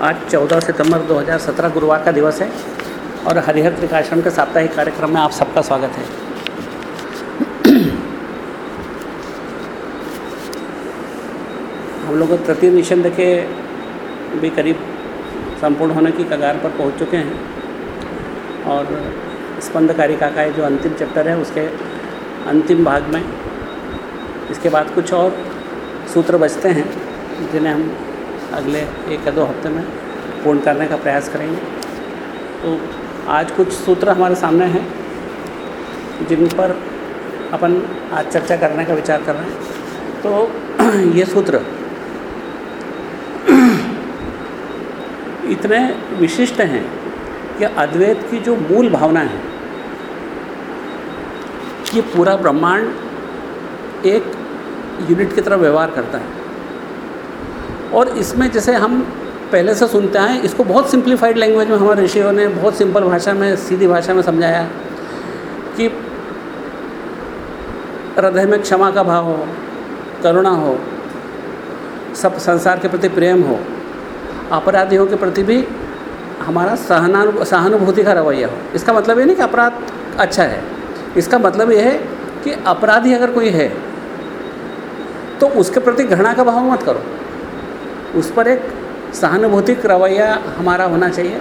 आज 14 सितंबर 2017 गुरुवार का दिवस है और हरिहर त्रिकाश्रम के साप्ताहिक कार्यक्रम में आप सबका स्वागत है। हम लोग तृतीय निषंद के भी करीब संपूर्ण होने की कगार पर पहुँच चुके हैं और स्पंद कारिका का जो अंतिम चैप्टर है उसके अंतिम भाग में इसके बाद कुछ और सूत्र बचते हैं जिन्हें हम अगले एक या दो हफ़्ते में पूर्ण करने का प्रयास करेंगे। तो आज कुछ सूत्र हमारे सामने हैं, जिन पर अपन आज चर्चा करने का विचार कर रहे हैं। तो ये सूत्र इतने विशिष्ट हैं कि अद्वैत की जो मूल भावना है कि पूरा ब्रह्मांड एक यूनिट की तरह व्यवहार करता है। और इसमें जैसे हम पहले से सुनते हैं, इसको बहुत सिंप्लीफाइड लैंग्वेज में हमारे ऋषियों ने बहुत सिंपल भाषा में, सीधी भाषा में समझाया कि हृदय में क्षमा का भाव हो, करुणा हो, सब संसार के प्रति प्रेम हो, अपराधियों के प्रति भी हमारा सहनानु, सहानुभूति का रवैया हो। इसका मतलब ये नहीं कि अपराध अच्छा है, इसका मतलब ये है कि अपराधी अगर कोई है तो उसके प्रति घृणा का भाव मत करो। उस पर एक सहानुभूतिक रवैया हमारा होना चाहिए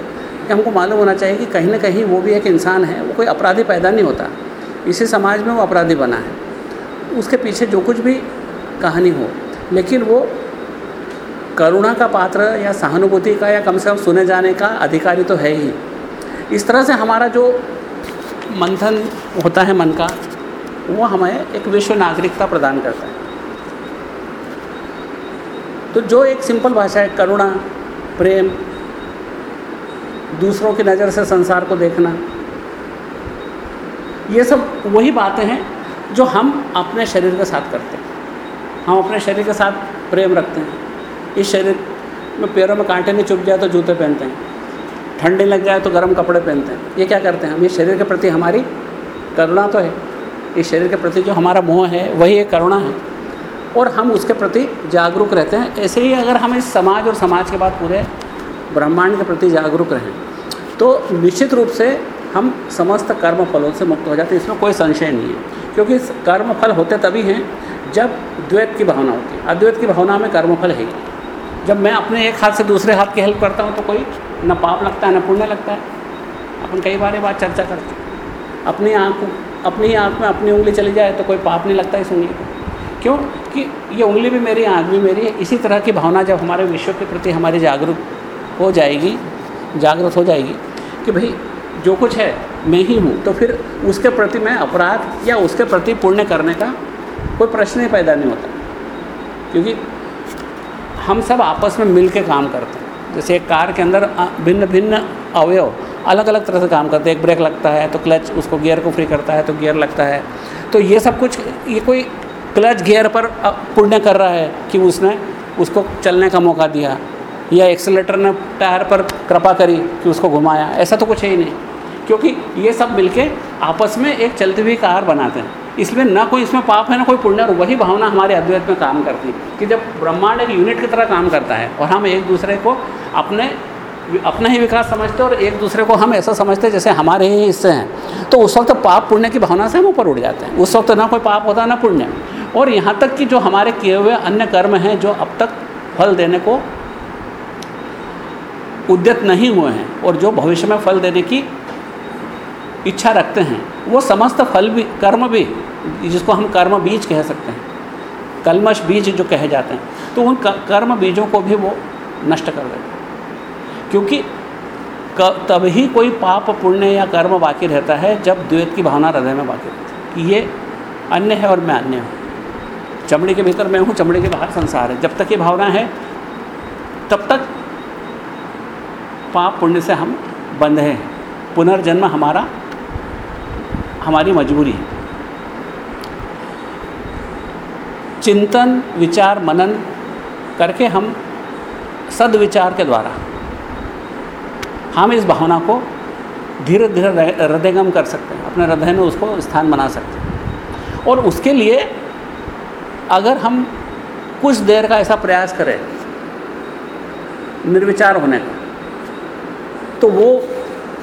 कि हमको मालूम होना चाहिए कि कहीं ना कहीं वो भी एक इंसान है, वो कोई अपराधी पैदा नहीं होता। इसी समाज में वो अपराधी बना है। उसके पीछे जो कुछ भी कहानी हो, लेकिन वो करुणा का पात्र या सहानुभूति का या कम से कम सुने जाने का अधिकारी तो है ही। इस तरह से हमारा जो मंथन होता है मन का, वो हमें एक विश्व नागरिकता प्रदान करता है। तो जो एक सिंपल भाषा है, करुणा, प्रेम, दूसरों की नज़र से संसार को देखना, ये सब वही बातें हैं जो हम अपने शरीर के साथ करते हैं। हम अपने शरीर के साथ प्रेम रखते हैं। इस शरीर में पैरों में कांटे नहीं चुभ जाए तो जूते पहनते हैं। ठंडी लग जाए तो गर्म कपड़े पहनते हैं। ये क्या करते हैं? हम इस शरीर के प्रति हमारी करुणा तो है। इस शरीर के प्रति जो हमारा मोह है, वही एक करुणा है। और हम उसके प्रति जागरूक रहते हैं। ऐसे ही अगर हम इस समाज और समाज के बाद पूरे ब्रह्मांड के प्रति जागरूक रहें तो निश्चित रूप से हम समस्त कर्म फलों से मुक्त हो जाते हैं। इसमें कोई संशय नहीं है, क्योंकि कर्म फल होते तभी हैं जब द्वैत की भावना होती है। अद्वैत की भावना में कर्म फल है। जब मैं अपने एक हाथ से दूसरे हाथ की हेल्प करता हूँ तो कोई न पाप लगता है, न पुण्य लगता है। अपन कई बार ये बात चर्चा करते हैं। अपनी आँख अपनी आँख में अपनी उंगली चली जाए तो कोई पाप नहीं लगता इस उंगली को। क्यों? कि ये उंगली भी मेरी आँख भी मेरी है। इसी तरह की भावना जब हमारे विश्व के प्रति हमारी जागरूक हो जाएगी, जागरूक हो जाएगी कि भाई, जो कुछ है, मैं ही हूँ तो फिर उसके प्रति मैं अपराध या उसके प्रति पुण्य करने का कोई प्रश्न ही पैदा नहीं होता। क्योंकि हम सब आपस में मिल के काम करते हैं। जैसे एक कार के अंदर भिन्न भिन्न अवयव अलग अलग तरह से काम करते हैं। एक ब्रेक लगता है तो क्लच उसको गियर को फ्री करता है तो गियर लगता है। तो ये सब कुछ, ये कोई क्लच गियर पर पुण्य कर रहा है कि उसने उसको चलने का मौका दिया। या एक्सीटर ने टायर पर कृपा करी कि उसको घुमाया। ऐसा तो कुछ है ही नहीं। क्योंकि ये सब मिलके आपस में एक चलती हुई कार बनाते हैं। इसलिए ना कोई इसमें पाप है, ना कोई पुण्य और वही भावना हमारे अद्वैत में काम करती है कि जब ब्रह्मांड एक यूनिट की तरह काम करता है और हम एक दूसरे को अपने अपना ही विकास समझते और एक दूसरे को हम ऐसा समझते जैसे हमारे ही हिस्से हैं। तो उस वक्त पाप पुण्य की भावना से हम ऊपर उठ जाते हैं। उस वक्त ना कोई पाप होता, ना पुण्य। और यहाँ तक कि जो हमारे किए हुए अन्य कर्म हैं, जो अब तक फल देने को उद्यत नहीं हुए हैं और जो भविष्य में फल देने की इच्छा रखते हैं, वो समस्त फल भी, कर्म भी, जिसको हम कर्म बीज कह सकते हैं, कलमश बीज जो कहे जाते हैं तो उन कर्म बीजों को भी वो नष्ट कर देते हैं। क्योंकि तभी कोई पाप, पुण्य या कर्म बाकी रहता है जब द्वैत की भावना हृदय में बाकी रहती है। कि ये अन्य है और मैं अन्य हूँ। चमड़ी के भीतर मैं हूँ, चमड़ी के बाहर संसार है। जब तक ये भावना है, तब तक पाप, पुण्य से हम बंधे हैं। पुनर्जन्म हमारा, हमारी मजबूरी है। चिंतन, विचार, मनन करके हम सदविचार के द्वारा हम इस भावना को धीरे धीरे हृदयगम कर सकते हैं, अपने हृदय में उसको स्थान बना सकते हैं। और उसके लिए अगर हम कुछ देर का ऐसा प्रयास करें, निर्विचार होने का तो वो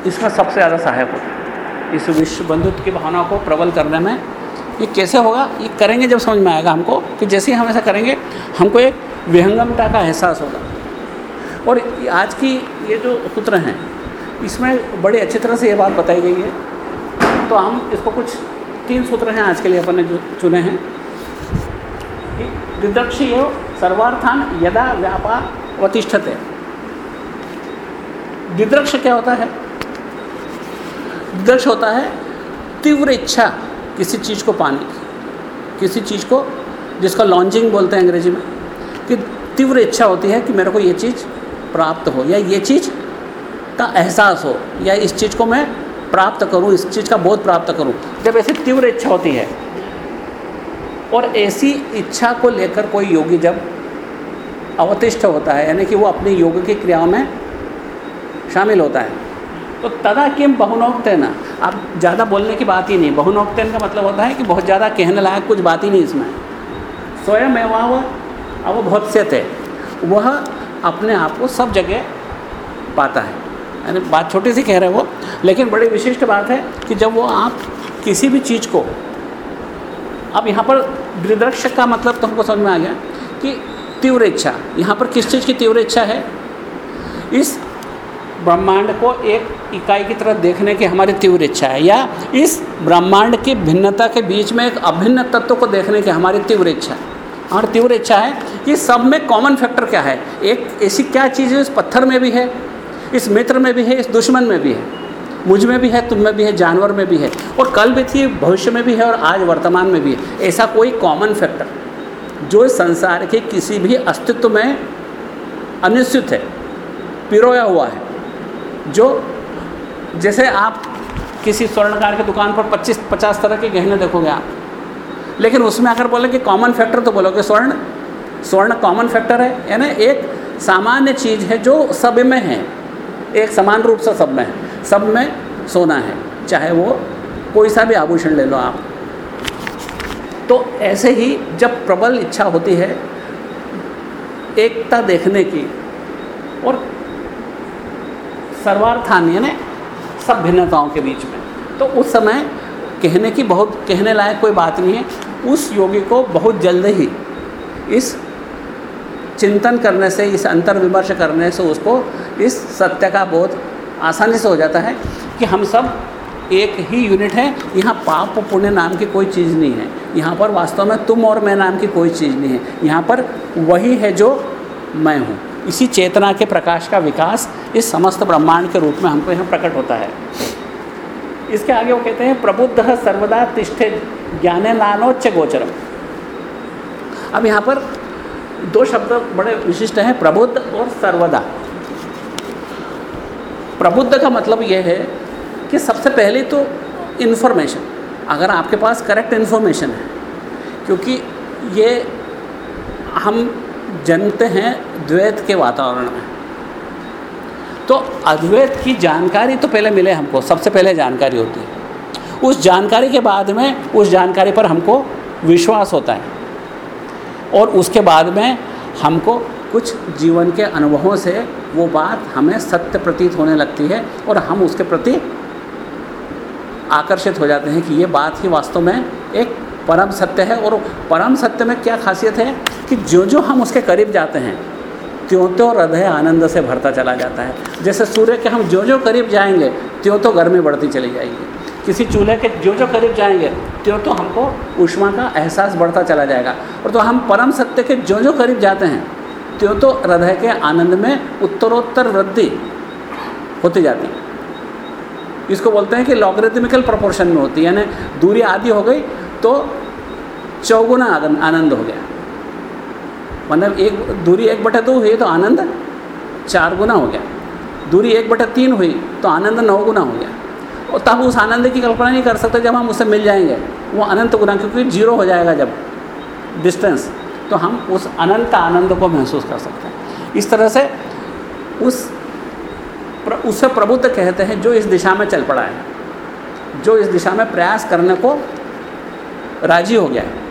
इसमें सबसे ज़्यादा सहायक होता है। इस विश्व बंधुत्व की भावना को प्रबल करने में ये कैसे होगा, ये करेंगे जब समझ में आएगा हमको, कि जैसे ही हम ऐसा करेंगे, हमको एक विहंगमता का एहसास होगा। और आज की ये जो सूत्र हैं, इसमें बड़ी अच्छी तरह से ये बात बताई गई है। तो हम इसको कुछ तीन सूत्र हैं आज के लिए अपन ने जो चुने हैं। ये सर्वार्थान यदा व्यापार वतिष्ठते दिदृक्ष क्या होता है? दिदृक्ष होता है तीव्र इच्छा किसी चीज़ को पाने की, किसी चीज़ को जिसका लॉन्चिंग बोलते हैं अंग्रेज़ी में, कि तीव्र इच्छा होती है कि मेरे को ये चीज़ प्राप्त हो, या ये चीज़ का एहसास हो, या इस चीज़ को मैं प्राप्त करूँ, इस चीज़ का बोध प्राप्त करूँ। जब ऐसी तीव्र इच्छा होती है, और ऐसी इच्छा को लेकर कोई योगी जब अवतिष्ठ होता है, यानी कि वो अपने योग की क्रियाओं में शामिल होता है तो तदा किम बहुनोक्तन? अब ज़्यादा बोलने की बात ही नहीं। बहुनोक्तन का मतलब होता है कि बहुत ज़्यादा कहने लायक कुछ बात ही नहीं इसमें। स्वयं एवं वह अब बहुत से थे। वह अपने आप को सब जगह पाता है। यानी बात छोटी सी कह रहे हैं वो, लेकिन बड़ी विशिष्ट बात है कि जब वो आप किसी भी चीज़ को, अब यहाँ पर दृदृक्ष का मतलब तो हमको समझ में आ गया कि तीव्र इच्छा, यहाँ पर किस चीज़ की तीव्र इच्छा है? इस ब्रह्मांड को एक इकाई की तरह देखने की हमारी तीव्र इच्छा है, या इस ब्रह्मांड की भिन्नता के बीच में एक अभिन्न तत्व को देखने की हमारी तीव्र इच्छा है। हमारी तीव्र इच्छा है। ये सब में कॉमन फैक्टर क्या है? एक ऐसी क्या चीज़ है, इस पत्थर में भी है, इस मित्र में भी है, इस दुश्मन में भी है, मुझमें भी है, तुम में भी है, जानवर में भी है, और कल भी थी, भविष्य में भी है, और आज वर्तमान में भी है। ऐसा कोई कॉमन फैक्टर जो इस संसार के किसी भी अस्तित्व में अनिश्चित है, पिरोया हुआ है, जो जैसे आप किसी स्वर्णकार की दुकान पर 25 50 तरह के गहने देखोगे आप लेकिन उसमें अगर बोले कि कॉमन फैक्टर तो बोलोगे, स्वर्ण? स्वर्ण कॉमन फैक्टर है। यानी एक सामान्य चीज़ है जो सब में है। एक समान रूप से सब में है। सब में सोना है। चाहे वो कोई सा भी आभूषण ले लो आप। तो ऐसे ही जब प्रबल इच्छा होती है, एकता देखने की और सर्वार्थान, यानी सब भिन्नताओं के बीच में। तो उस समय कहने की बहुत, कहने लायक कोई बात नहीं है। उस योगी को बहुत जल्द ही इस चिंतन करने से, इस अंतर विमर्श करने से उसको इस सत्य का बोध आसानी से हो जाता है कि हम सब एक ही यूनिट है। यहाँ पाप पुण्य नाम की कोई चीज़ नहीं है। यहाँ पर वास्तव में तुम और मैं नाम की कोई चीज़ नहीं है। यहाँ पर वही है जो मैं हूँ। इसी चेतना के प्रकाश का विकास इस समस्त ब्रह्मांड के रूप में हमको यहाँ प्रकट होता है। इसके आगे वो कहते हैं, प्रबुद्ध सर्वदा तिष्ठे ज्ञाने नानोच्च गोचरम। अब यहाँ पर दो शब्द बड़े विशिष्ट हैं, प्रबुद्ध और सर्वदा। प्रबुद्ध का मतलब यह है कि सबसे पहले तो इन्फॉर्मेशन अगर आपके पास करेक्ट इन्फॉर्मेशन है, क्योंकि ये हम जन्मते हैं द्वैत के वातावरण में। तो अद्वैत की जानकारी तो पहले मिले हमको, सबसे पहले जानकारी होती है। उस जानकारी के बाद में, उस जानकारी पर हमको विश्वास होता है। और उसके बाद में हमको कुछ जीवन के अनुभवों से वो बात हमें सत्य प्रतीत होने लगती है और हम उसके प्रति आकर्षित हो जाते हैं कि ये बात ही वास्तव में एक परम सत्य है। और परम सत्य में क्या खासियत है कि जो जो हम उसके करीब जाते हैं त्यों तो हृदय आनंद से भरता चला जाता है। जैसे सूर्य के हम जो जो करीब जाएँगे त्यों तो गर्मी बढ़ती चली जाएगी। किसी चूल्हे के जो जो करीब जाएँगे त्यों तो हमको ऊष्मा का एहसास बढ़ता चला जाएगा। और तो हम परम सत्य के जो जो करीब जाते हैं त्यों तो हृदय के आनंद में उत्तरोत्तर वृद्धि होती जाती है। इसको बोलते हैं कि लॉगरिथमिकल प्रोपोर्शन में होती है, यानी दूरी आदि हो गई तो चौगुना आनंद हो गया। मतलब एक दूरी एक बटे दो हुई तो आनंद चार गुना हो गया। दूरी एक बटे तीन हुई तो आनंद नौ गुना हो गया। और तब उस आनंद की कल्पना नहीं कर सकते जब हम उससे मिल जाएँगे। वो अनंत गुना क्योंकि ज़ीरो हो जाएगा जब डिस्टेंस तो हम उस अनंत आनंद को महसूस कर सकते हैं। इस तरह से उस प्र, उससे प्रबुद्ध कहते हैं जो इस दिशा में चल पड़ा है जो इस दिशा में प्रयास करने को राज़ी हो गया है।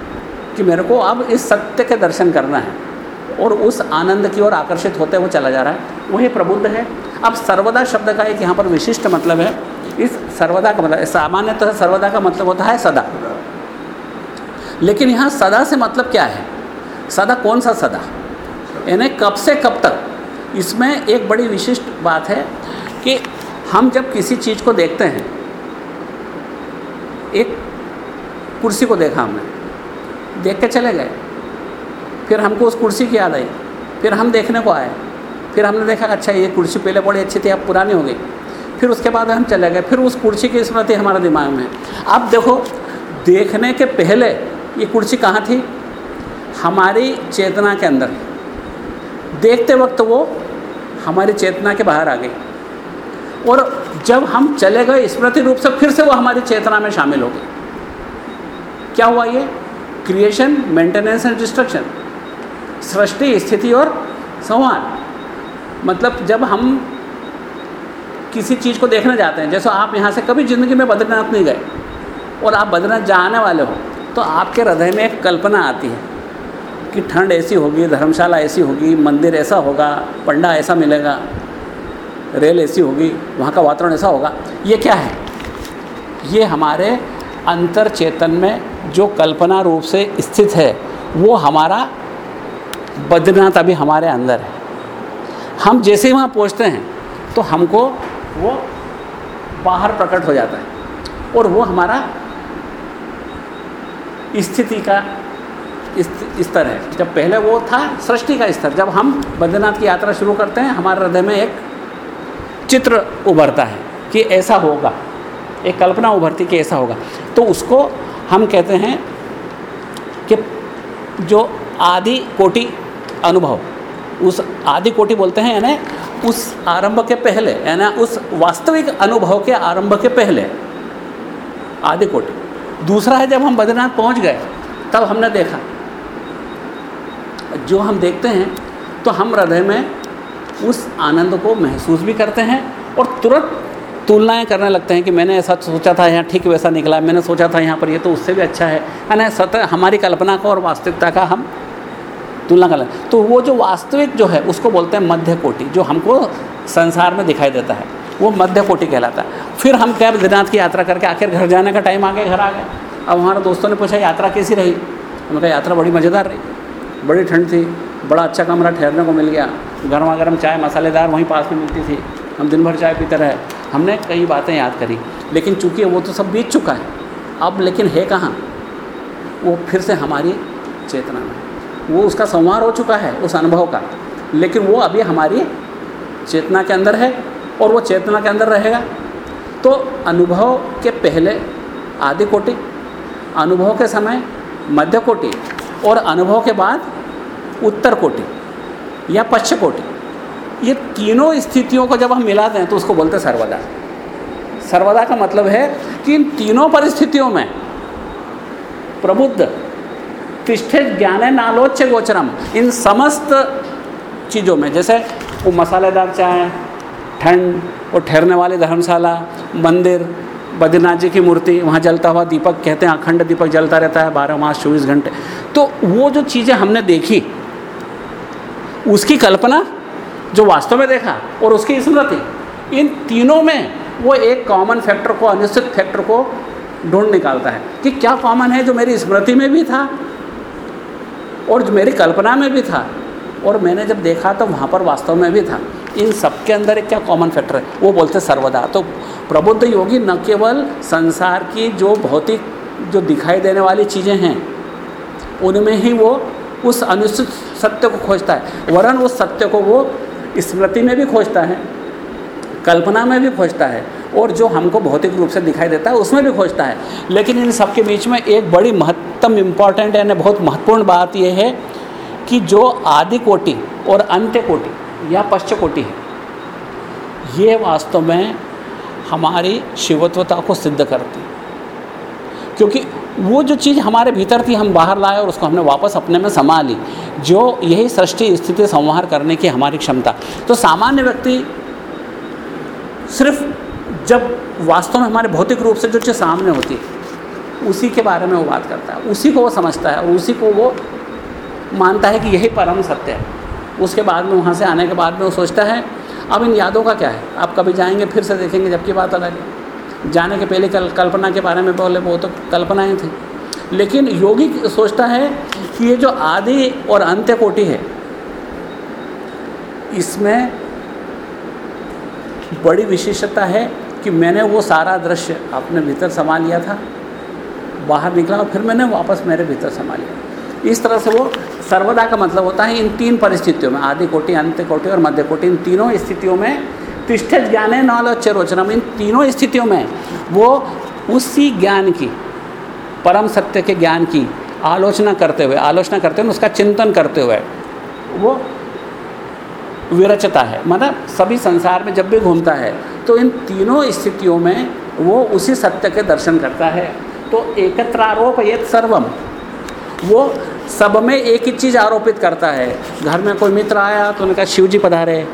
कि मेरे को अब इस सत्य के दर्शन करना है। और उस आनंद की ओर आकर्षित होते हुए चला जा रहा है। वही प्रबुद्ध है। अब सर्वदा शब्द का एक यहाँ पर विशिष्ट मतलब है। इस सर्वदा का मतलब सामान्यतः तो सर्वदा का मतलब होता है सदा। लेकिन यहाँ सदा से मतलब क्या है? सदा कौन सा सदा? यानी कब से कब तक? इसमें एक बड़ी विशिष्ट बात है कि हम जब किसी चीज़ को देखते हैं, एक कुर्सी को देखा हमने। देख के चले गए। फिर हमको उस कुर्सी की याद आई। फिर हम देखने को आए। फिर हमने देखा अच्छा ये कुर्सी पहले बड़ी अच्छी थी, अब पुरानी हो गई। फिर उसके बाद हम चले गए। फिर उस कुर्सी की स्मृति हमारे दिमाग में। अब देखो, देखने के पहले ये कुर्सी कहाँ थी? हमारी चेतना के अंदर। देखते वक्त वो हमारी चेतना के बाहर आ गई। और जब हम चले गए, स्मृति रूप से फिर से वो हमारी चेतना में शामिल हो गई। क्या हुआ ये? क्रिएशन मेंटेनेंस एंड डिस्ट्रक्शन सृष्टि, स्थिति और संवाद। मतलब जब हम किसी चीज़ को देखने जाते हैं, जैसे आप यहाँ से कभी ज़िंदगी में बद्रीनाथ नहीं गए और आप बद्रीनाथ जाने वाले हो तो आपके हृदय में एक कल्पना आती है कि ठंड ऐसी होगी, धर्मशाला ऐसी होगी, मंदिर ऐसा होगा, पंडा ऐसा मिलेगा, रेल ऐसी होगी, वहाँ का वातावरण ऐसा होगा। ये क्या है? ये हमारे अंतर चेतन में जो कल्पना रूप से स्थित है, वो हमारा बद्रीनाथ अभी हमारे अंदर है। हम जैसे ही वहाँ पहुँचते हैं तो हमको वो बाहर प्रकट हो जाता है और वो हमारा स्थिति का स्तर है। जब पहले वो था, सृष्टि का स्तर। जब हम बद्रीनाथ की यात्रा शुरू करते हैं, हमारे हृदय में एक चित्र उभरता है कि ऐसा होगा, एक कल्पना उभरती कि ऐसा होगा। तो उसको हम कहते हैं कि जो आदि कोटि अनुभव, उस आदि कोटि बोलते हैं, यानी उस आरंभ के पहले, यानी उस वास्तविक अनुभव के आरंभ के पहले आदि कोटि। दूसरा है, जब हम बद्रीनाथ पहुँच गए, तब हमने देखा, जो हम देखते हैं तो हम हृदय में उस आनंद को महसूस भी करते हैं और तुरंत तुलनाएँ करने लगते हैं कि मैंने ऐसा सोचा था, यहाँ ठीक वैसा निकला मैंने सोचा था यहाँ पर ये तो उससे भी अच्छा है। यानी सतह हमारी कल्पना का और वास्तविकता का हम तुलना कर तो वो जो वास्तविक जो है, उसको बोलते हैं मध्य कोटि जो हमको संसार में दिखाई देता है। वो मध्य कोटि कहलाता है। फिर हम क्या बद्रीनाथ की यात्रा करके आखिर घर जाने का टाइम आ गया, घर आ गए अब हमारे दोस्तों ने पूछा, यात्रा कैसी रही? हमने कहा, यात्रा बड़ी मज़ेदार रही। बड़ी ठंड थी, बड़ा अच्छा कमरा ठहरने को मिल गया। गर्मा गर्म चाय मसालेदार वहीं पास में मिलती थी। हम दिन भर चाय पीते रहे। हमने कई बातें याद करी, लेकिन चूँकि वो तो सब बीत चुका है, अब लेकिन है कहाँ? वो फिर से हमारी चेतना में वो उसका संवार हो चुका है, उस अनुभव का, लेकिन वो अभी हमारी चेतना के अंदर है और वो चेतना के अंदर रहेगा। तो अनुभव के पहले आदि कोटि, अनुभव के समय मध्य कोटि और अनुभव के बाद उत्तर कोटि या पश्चिम कोटि ये तीनों स्थितियों को जब हम मिलाते हैं तो उसको बोलते हैं सर्वदा। सर्वदा का मतलब है कि इन तीनों परिस्थितियों में प्रबुद्ध तिष्ठे ज्ञाने नालोच्च गोचरम, इन समस्त चीज़ों में, जैसे वो मसालेदार चाय, ठंड और ठहरने वाली धर्मशाला, मंदिर, बद्रीनाथ जी की मूर्ति, वहाँ जलता हुआ दीपक कहते हैं, अखंड दीपक जलता रहता है, बारह मास, चौबीस घंटे। तो वो जो चीज़ें हमने देखी, उसकी कल्पना जो वास्तव में देखा और उसकी स्मृति इन तीनों में वो एक कॉमन फैक्टर को, अनिश्चित फैक्टर को ढूंढ निकालता है कि क्या कॉमन है जो मेरी स्मृति में भी था और जो मेरी कल्पना में भी था। और मैंने जब देखा तो वहाँ पर वास्तव में भी था। इन सब के अंदर एक क्या कॉमन फैक्टर है? वो बोलते सर्वदा। तो प्रबुद्ध योगी न केवल संसार की जो भौतिक, जो दिखाई देने वाली चीज़ें हैं, उनमें ही वो उस अनिश्चित सत्य को खोजता है। वरन उस सत्य को वो स्मृति में भी खोजता है, कल्पना में भी खोजता है, और जो हमको भौतिक रूप से दिखाई देता है, उसमें भी खोजता है। लेकिन इन सब के बीच में एक बड़ी महत्तम इंपॉर्टेंट यानी बहुत महत्वपूर्ण बात यह है कि जो आदि कोटि और अंत्य कोटि या पश्च कोटि है, ये वास्तव में हमारी शिवत्वता को सिद्ध करती है। क्योंकि वो जो चीज़ हमारे भीतर थी, हम बाहर लाए और उसको हमने वापस अपने में समा ली, जो यही सृष्टि स्थिति संहार करने की हमारी क्षमता। तो सामान्य व्यक्ति सिर्फ़ जब वास्तव में हमारे भौतिक रूप से जो चीज़ सामने होती है उसी के बारे में वो बात करता है, उसी को वो समझता है और उसी को वो मानता है कि यही परम सत्य है। उसके बाद में, वहाँ से आने के बाद में वो सोचता है, अब इन यादों का क्या है? आप कभी जाएँगे, फिर से देखेंगे, जबकि बात अलग है। जाने के पहले कल, कल्पना के बारे में बोले, वो तो कल्पनाएँ थी। लेकिन योगी सोचता है कि ये जो आदि और अंत्य कोटि है, इसमें बड़ी विशेषता है कि मैंने वो सारा दृश्य अपने भीतर समा लिया था, बाहर निकला और फिर मैंने वापस मेरे भीतर समा लिया। इस तरह से वो सर्वदा का मतलब होता है इन तीन परिस्थितियों में आदि कोटि अंत्य कोटि और मध्य कोटि इन तीनों स्थितियों में तिष्ठ ज्ञान नौलोच्य रोचनम इन तीनों स्थितियों में वो उसी ज्ञान की, परम सत्य के ज्ञान की आलोचना करते हुए, आलोचना करते हुए, उसका चिंतन करते हुए वो विरचता है। मतलब सभी संसार में जब भी घूमता है तो इन तीनों स्थितियों में वो उसी सत्य के दर्शन करता है। तो एकत्रारोप ये सर्वम। वो सब में एक ही चीज़ आरोपित करता है। घर में कोई मित्र आया तो उनका शिव जी पधारे।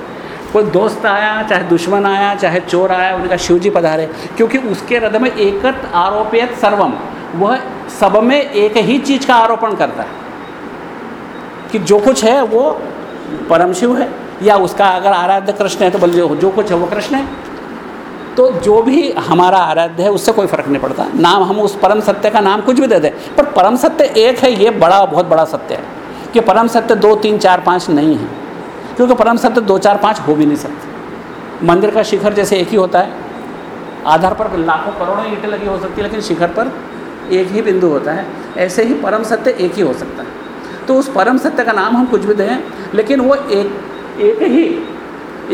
कोई दोस्त आया, चाहे दुश्मन आया, चाहे चोर आया, उनका शिव जी पधारे, क्योंकि उसके हृदय में एकत्र आरोपित सर्वम, वह सब में एक ही चीज़ का आरोपण करता है, कि जो कुछ है वो परम शिव है, या उसका अगर आराध्य कृष्ण है तो बोल जो कुछ है वो कृष्ण है। तो जो भी हमारा आराध्य है, उससे कोई फ़र्क नहीं पड़ता, नाम हम उस परम सत्य का नाम कुछ भी दे दें, पर परम सत्य एक है, ये बड़ा, बहुत बड़ा सत्य है, कि परम सत्य दो, तीन, चार, पाँच नहीं है। क्योंकि परम सत्य दो चार पाँच हो भी नहीं सकते। मंदिर का शिखर जैसे एक ही होता है, आधार पर लाखों करोड़ों ईंटें लगी हो सकती है, लेकिन शिखर पर एक ही बिंदु होता है। ऐसे ही परम सत्य एक ही हो सकता है। तो उस परम सत्य का नाम हम कुछ भी दें, लेकिन वो एक एक ही,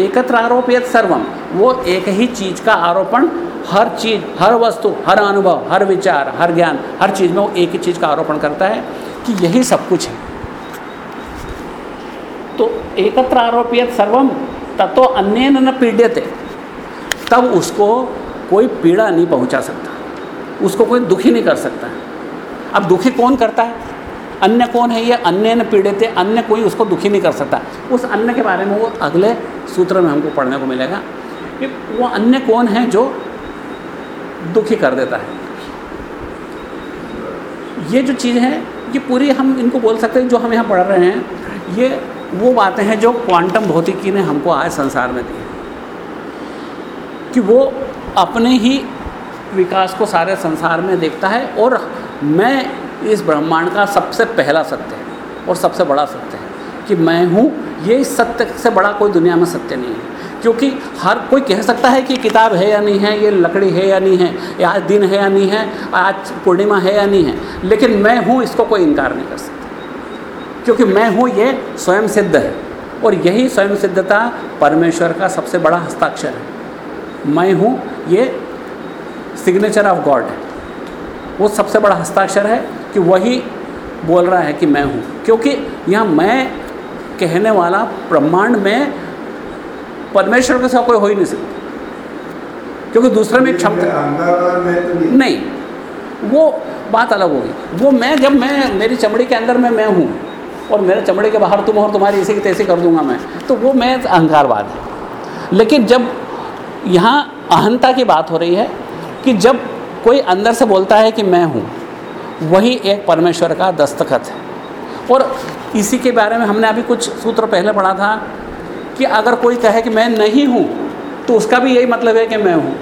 एकत्र आरोपित सर्वम, वो एक ही चीज़ का आरोपण, हर चीज़, हर वस्तु, हर अनुभव, हर विचार, हर ज्ञान, हर चीज़ में वो एक ही चीज़ का आरोपण करता है कि यही सब कुछ है। एकत्र आरोपित सर्वम तत्व अन्य न पीड़ित तब उसको कोई पीड़ा नहीं पहुँचा सकता। उसको कोई दुखी नहीं कर सकता। अब दुखी कौन करता है? अन्य कौन है ये? अन्य न पीड़ित है अन्य कोई उसको दुखी नहीं कर सकता। उस अन्य के बारे में वो अगले सूत्र में हमको पढ़ने को मिलेगा कि वो अन्य कौन है जो दुखी कर देता है। ये जो चीज़ है, ये पूरी हम इनको बोल सकते हैं, जो हम यहाँ पढ़ रहे हैं, ये वो बातें हैं जो क्वांटम भौतिकी ने हमको आज संसार में दी कि वो अपने ही विकास को सारे संसार में देखता है और मैं इस ब्रह्मांड का सबसे पहला सत्य है और सबसे बड़ा सत्य है कि मैं हूँ, ये इस सत्य से बड़ा कोई दुनिया में सत्य नहीं है। क्योंकि हर कोई कह सकता है कि किताब है या नहीं है, ये लकड़ी है या नहीं है, या आज दिन है या नहीं है, आज पूर्णिमा है या नहीं है, लेकिन मैं हूँ, इसको कोई इनकार नहीं कर सकता। क्योंकि मैं हूँ ये स्वयं सिद्ध है। और यही स्वयं सिद्धता परमेश्वर का सबसे बड़ा हस्ताक्षर है। मैं हूँ ये सिग्नेचर ऑफ़ गॉड है। वो सबसे बड़ा हस्ताक्षर है कि वही बोल रहा है कि मैं हूँ। क्योंकि यह मैं कहने वाला ब्रह्मांड में परमेश्वर के साथ कोई हो ही नहीं सकता। क्योंकि दूसरे में क्षमता तो नहीं। वो बात अलग होगी। वो मैं जब मैं मेरी चमड़ी के अंदर में मैं हूँ और मेरे चमड़े के बाहर तुम और तुम्हारी ऐसे की तैसे कर दूँगा मैं। तो वो मैं अहंकारवाद है। लेकिन जब यहाँ अहंता की बात हो रही है कि जब कोई अंदर से बोलता है कि मैं हूँ वही एक परमेश्वर का दस्तखत है। और इसी के बारे में हमने अभी कुछ सूत्र पहले पढ़ा था कि अगर कोई कहे कि मैं नहीं हूँ तो उसका भी यही मतलब है कि मैं हूँ।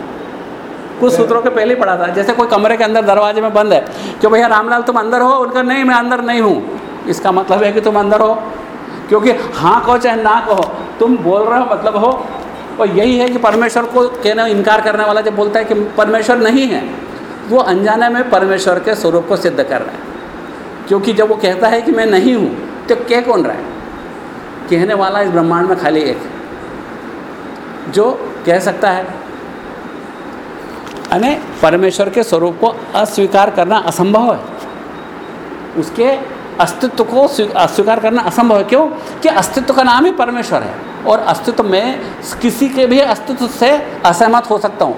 कुछ सूत्रों के पहले ही पढ़ा था जैसे कोई कमरे के अंदर दरवाजे में बंद है कि भैया रामलाल तुम अंदर हो उनका नहीं मैं अंदर नहीं हूँ। इसका मतलब है कि तुम अंदर हो। क्योंकि हाँ कहो चाहे ना कहो, तुम बोल रहे हो मतलब हो। और यही है कि परमेश्वर को कहने इनकार करने वाला जब बोलता है कि परमेश्वर नहीं है, वो अनजाने में परमेश्वर के स्वरूप को सिद्ध कर रहा है। क्योंकि जब वो कहता है कि मैं नहीं हूँ तो कह कौन रहा है? कहने वाला इस ब्रह्मांड में खाली एक जो कह सकता है यानी परमेश्वर के स्वरूप को अस्वीकार करना असंभव है। उसके अस्तित्व को अस्वीकार करना असंभव है। क्यों? कि अस्तित्व का नाम ही परमेश्वर है और अस्तित्व में किसी के भी अस्तित्व से असहमत हो सकता हूँ।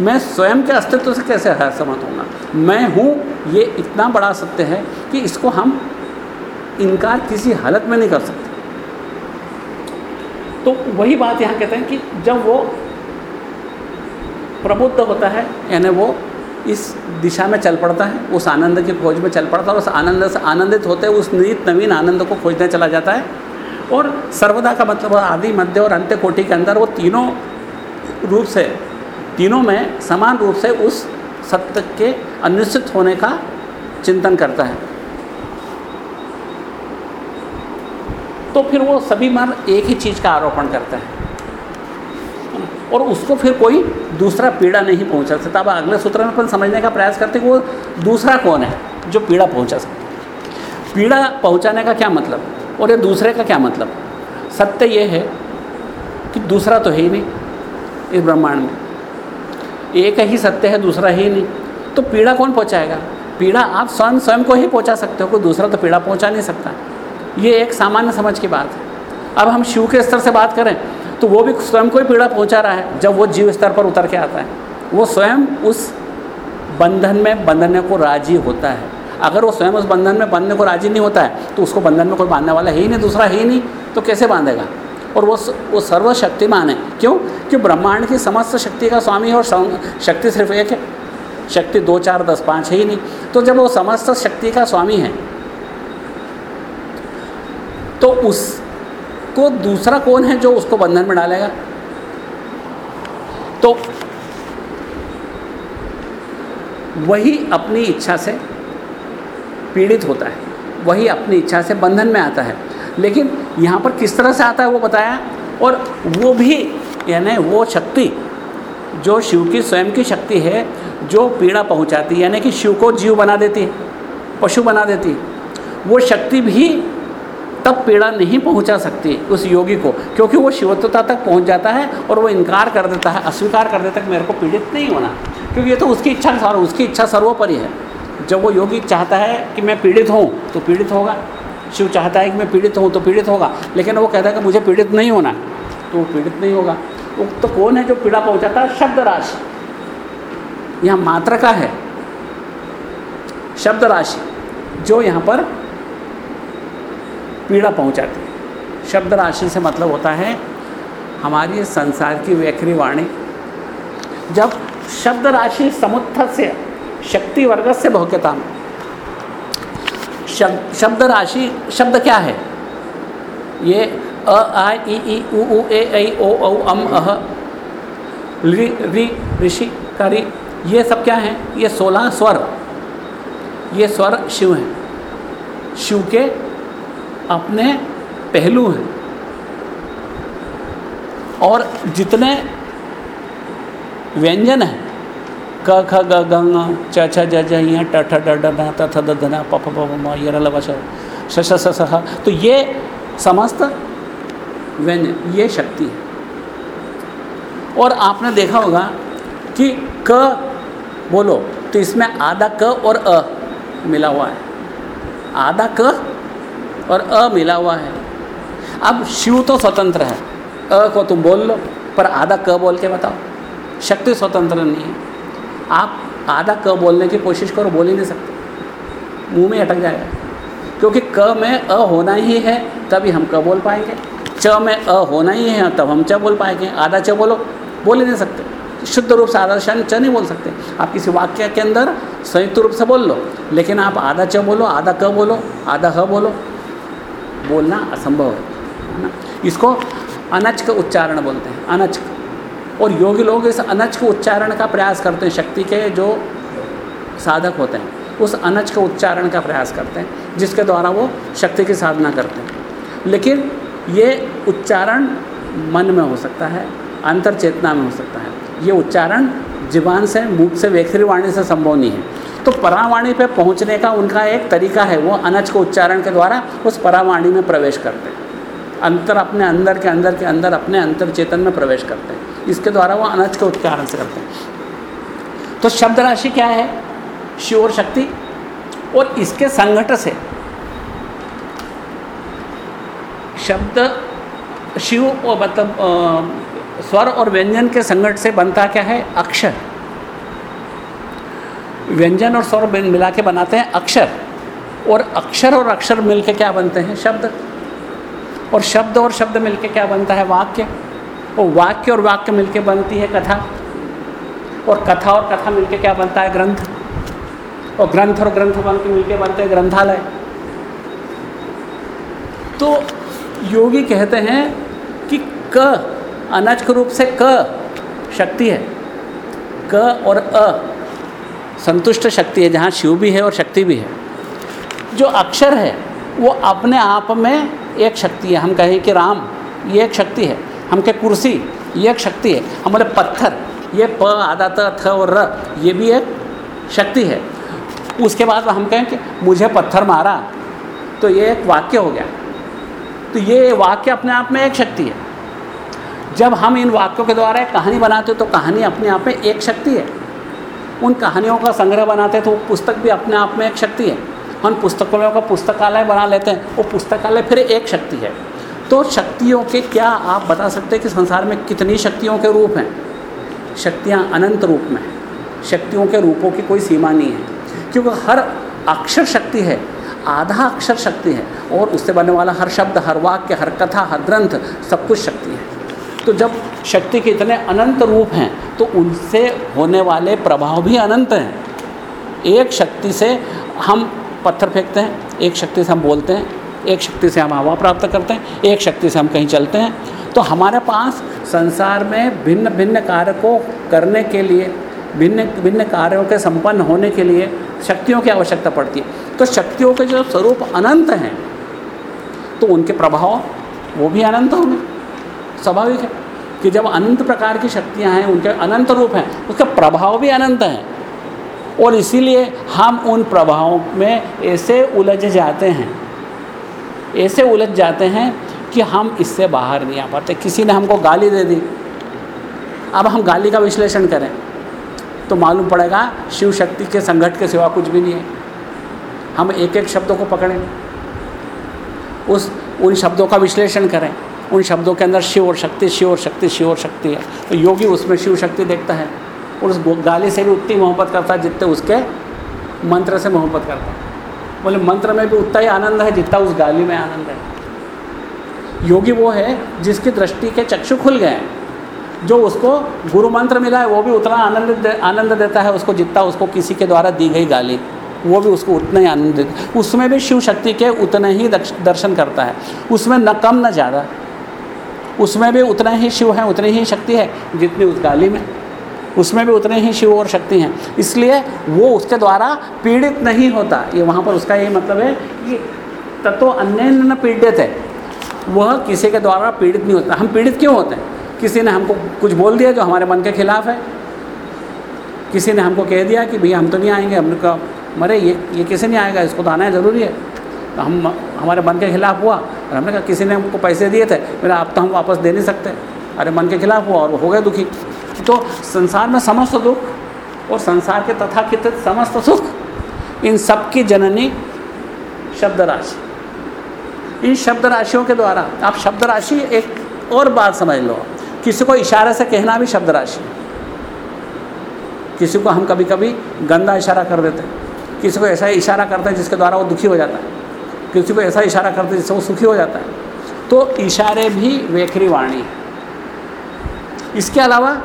मैं स्वयं के अस्तित्व से कैसे असहमत होऊँगा? मैं हूँ, ये इतना बड़ा सत्य है कि इसको हम इनकार किसी हालत में नहीं कर सकते। तो वही बात यहाँ कहते हैं कि जब वो प्रबुद्ध होता है, यानी वो इस दिशा में चल पड़ता है, उस आनंद की खोज में चल पड़ता है उस आनंद से आनंदित होते हुए उस नित नवीन आनंद को खोजने चला जाता है। और सर्वदा का मतलब आदि, मध्य और अंत्य कोटि के अंदर वो तीनों रूप से, तीनों में समान रूप से उस सत्य के अनिश्चित होने का चिंतन करता है। तो फिर वो सभी मन एक ही चीज़ का आरोपण करता है। और उसको फिर कोई दूसरा पीड़ा नहीं पहुँचा सकता। अब अगले सूत्र में अपन समझने का प्रयास करते कि वो दूसरा कौन है जो पीड़ा पहुँचा सकता पीड़ा पहुँचाने का क्या मतलब? और ये दूसरे का क्या मतलब? सत्य ये है कि दूसरा तो है ही नहीं इस ब्रह्मांड में। एक ही सत्य है, दूसरा ही नहीं। तो पीड़ा कौन पहुँचाएगा? पीड़ा आप स्वयं स्वयं को ही पहुँचा सकते हो, कोई दूसरा तो पीड़ा पहुँचा नहीं सकता। ये एक सामान्य समझ की बात है। अब हम शिव के स्तर से बात करें तो वो भी स्वयं को ही पीड़ा पहुँचा रहा है, जब वो जीव स्तर पर उतर के आता है। वो स्वयं उस बंधन में बंधने को राज़ी होता है। अगर वो स्वयं उस बंधन में बंधने को राज़ी नहीं होता है तो उसको बंधन में कोई बांधने वाला ही नहीं, दूसरा ही नहीं तो कैसे बांधेगा? और वो वो सर्वशक्तिमान है। क्यों? कि ब्रह्मांड की समस्त शक्ति का स्वामी है और शक्ति सिर्फ़ एक है। शक्ति दो, चार, दस, पाँच है ही नहीं। तो जब वो समस्त शक्ति का स्वामी है तो उसको दूसरा कौन है जो उसको बंधन में डालेगा? तो वही अपनी इच्छा से पीड़ित होता है, वही अपनी इच्छा से बंधन में आता है। लेकिन यहाँ पर किस तरह से आता है वो बताया? और वो भी, यानी वो शक्ति, जो शिव की, स्वयं की शक्ति है, जो पीड़ा पहुँचाती है, यानी कि शिव को जीव बना देती है, पशु बना देती है, वो शक्ति भी तब पीड़ा नहीं पहुँचा सकती उस योगी को, क्योंकि वो शिवत्वता तक पहुँच जाता है और वो इनकार कर देता है, अस्वीकार कर देता है मेरे को पीड़ित नहीं होना। क्योंकि ये तो उसकी इच्छा सर्व उसकी इच्छा सर्वोपरि है। जब वो योगी चाहता है कि मैं पीड़ित हूँ तो पीड़ित होगा। शिव चाहता है कि मैं पीड़ित हूँ तो पीड़ित होगा। लेकिन वो कहता है कि मुझे पीड़ित नहीं होना तो वो पीड़ित नहीं होगा। तो कौन है जो पीड़ा पहुँचाता है? शब्द राशि। यहाँ मात्र का है। शब्द राशि, जो यहाँ पर पीड़ा पहुंचाती है। शब्द राशि से मतलब होता है, हमारी संसार की वैखरी वाणी। जब शब्द राशि समुत्थ से, शक्ति वर्ग से भौक्यता में। शब्द राशि शब्द क्या है? ये अ, आ ई ई उ उ, ए, ऐ, ओ, औ, अम, अह, रि रि, ऋषि, करी, ये सब क्या हैं? ये सोलह स्वर। ये स्वर शिव हैं। शिव के अपने पहलू हैं। और जितने व्यंजन हैं क ख, ग ग च, छ, ज ज य ट ठ ड थ, ध न प फ प म, य, र, ल, व, श श स स तो ये समस्त व्यंजन, ये शक्ति है। और आपने देखा होगा कि क, बोलो तो इसमें आधा क और अ मिला हुआ है। आधा क और अ मिला हुआ है। अब शिव तो स्वतंत्र है। अ को तुम बोल लो, पर आधा क बोल के बताओ। शक्ति स्वतंत्र नहीं है। आप आधा क बोलने की कोशिश करो, बोल ही नहीं सकते। मुँह में अटक जाएगा। क्योंकि क में अ होना ही है, तभी हम क बोल पाएँगे। च में अ होना ही है, तब हम च बोल पाएँगे। आधा च बोलो, बोल ही नहीं सकते। शुद्ध रूप से आधा च नहीं बोल सकते। आप किसी वाक्य के अंदर संयुक्त रूप से बोल लो, लेकिन आप आधा च बोलो, आधा क बोलो, आधा ह बोलो। बोलना असंभव है ना? इसको अनच का उच्चारण बोलते हैं, अनच और योगी लोग इस अनच के उच्चारण का प्रयास करते हैं, शक्ति के जो साधक होते हैं, उस अनच के उच्चारण का प्रयास करते हैं, जिसके द्वारा वो शक्ति की साधना करते हैं। लेकिन ये उच्चारण मन में हो सकता है अंतर चेतना में हो सकता है। ये उच्चारण जीवान से मुख से, वेखरी वाणी से संभव नहीं है। तो परावाणी पे पहुँचने का उनका एक तरीका है, वो अनज को उच्चारण के द्वारा उस परावाणी में प्रवेश करते हैं। अंतर अपने अंदर के अंदर के अंदर अपने अंतर चेतन में प्रवेश करते हैं। इसके द्वारा वो अनज के उच्चारण से करते हैं। तो शब्द राशि क्या है? शिव और शक्ति। और इसके संगठ से शब्द शिव और मतलब स्वर और व्यंजन के संगठ से बनता क्या है? अक्षर। व्यंजन और स्वर मिला के बनाते हैं अक्षर। और अक्षर और अक्षर मिल के क्या बनते हैं? शब्द। और शब्द और शब्द मिल के क्या बनता है? वाक्य। और वाक्य और वाक्य मिल के बनती है कथा। और कथा और कथा मिलके क्या बनता है? ग्रंथ। और ग्रंथ और ग्रंथ बन के मिलके बनते हैं ग्रंथालय। तो योगी कहते हैं कि क अनज के रूप से क शक्ति है। क और अ संतुष्ट शक्ति है, जहाँ शिव भी है और शक्ति भी है। जो अक्षर है, वो अपने आप में एक शक्ति है। हम कहें कि राम, ये एक शक्ति है। हम कहें कुर्सी, ये एक शक्ति है। हमारे पत्थर, ये प आदा त थ और र, ये भी एक शक्ति है। उसके बाद हम कहें कि मुझे पत्थर मारा तो ये एक वाक्य हो गया। तो ये वाक्य अपने आप में एक शक्ति है। जब हम इन वाक्यों के द्वारा कहानी बनाते तो कहानी अपने आप में एक शक्ति है। उन कहानियों का संग्रह बनाते तो पुस्तक भी अपने आप में एक शक्ति है। हम पुस्तकों का पुस्तकालय बना लेते हैं, वो पुस्तकालय फिर एक शक्ति है। तो शक्तियों के क्या आप बता सकते हैं कि संसार में कितनी शक्तियों के रूप हैं? शक्तियाँ अनंत रूप में शक्तियों के रूपों की कोई सीमा नहीं है। क्योंकि हर अक्षर शक्ति है, आधा अक्षर शक्ति है, और उससे बनने वाला हर शब्द, हर वाक्य, हर कथा, हर ग्रंथ सब कुछ शक्ति है। तो जब शक्ति के इतने अनंत रूप हैं तो उनसे होने वाले प्रभाव भी अनंत हैं। एक शक्ति से हम पत्थर फेंकते हैं, एक शक्ति से हम बोलते हैं, एक शक्ति से हम हवा प्राप्त करते हैं, एक शक्ति से हम कहीं चलते हैं। तो हमारे पास संसार में भिन्न भिन्न कार्य को करने के लिए, भिन्न भिन्न कार्यों के संपन्न होने के लिए शक्तियों की आवश्यकता पड़ती है। तो शक्तियों के जो स्वरूप अनंत हैं तो उनके प्रभाव वो भी अनंत होंगे। स्वाभाविक है कि जब अनंत प्रकार की शक्तियाँ हैं, उनके अनंत रूप हैं, उसके प्रभाव भी अनंत हैं। और इसीलिए हम उन प्रभावों में ऐसे उलझ जाते हैं, ऐसे उलझ जाते हैं कि हम इससे बाहर नहीं आ पाते। किसी ने हमको गाली दे दी। अब हम गाली का विश्लेषण करें तो मालूम पड़ेगा शिव शक्ति के संघट के सिवा कुछ भी नहीं है। हम एक एक शब्दों को पकड़ें। उस, उन शब्दों का विश्लेषण करें। उन शब्दों के अंदर शिव और शक्ति शिव और शक्ति शिव और शक्ति है। तो योगी उसमें शिव शक्ति देखता है और उस गाली से भी उतनी मोहब्बत करता है जितने उसके मंत्र से मोहब्बत करता है। बोले मंत्र में भी उतना ही आनंद है जितना उस गाली में आनंद है। योगी वो है जिसकी दृष्टि के चक्षु खुल गए हैं। जो उसको गुरु मंत्र मिला है वो भी उतना आनंद दे, आनंद देता है उसको जितना उसको किसी के द्वारा दी गई गाली। वो भी उसको उतना ही आनंद देता उसमें भी शिव शक्ति के उतने ही दर्शन करता है। उसमें न कम न ज़्यादा। उसमें भी उतना ही शिव है, उतनी ही शक्ति है जितनी उस गाली में। उसमें भी उतने ही शिव और शक्ति हैं। इसलिए वो उसके द्वारा पीड़ित नहीं होता। ये वहाँ पर उसका यही मतलब है कि तत्व अन्य न पीड़ित है। वह किसी के द्वारा पीड़ित नहीं होता। हम पीड़ित क्यों होते हैं? किसी ने हमको कुछ बोल दिया जो हमारे मन के खिलाफ है। किसी ने हमको कह दिया कि भैया हम तो नहीं आएँगे। हमने कहा, मरे, ये ये किसी नहीं आएगा? इसको तो आना है ज़रूरी है। तो हम, हमारे मन के खिलाफ हुआ। और हमने कहा, किसी ने हमको पैसे दिए थे, मेरा आप तो हम वापस दे नहीं सकते। अरे, मन के खिलाफ हुआ और हो गए दुखी। तो संसार में समस्त दुख और संसार के तथाकथित समस्त सुख, इन सब की जननी शब्द राशि इन शब्द राशियों के द्वारा, आप शब्द राशि एक और बात समझ लो। किसी को इशारे से कहना भी शब्द राशि किसी को हम कभी कभी गंदा इशारा कर देते हैं। किसी को ऐसा इशारा करते हैं जिसके द्वारा वो दुखी हो जाता है। किसी को ऐसा इशारा करते जिससे वो सुखी हो जाता है। तो इशारे भी वेखरी वाणी इसके अलावा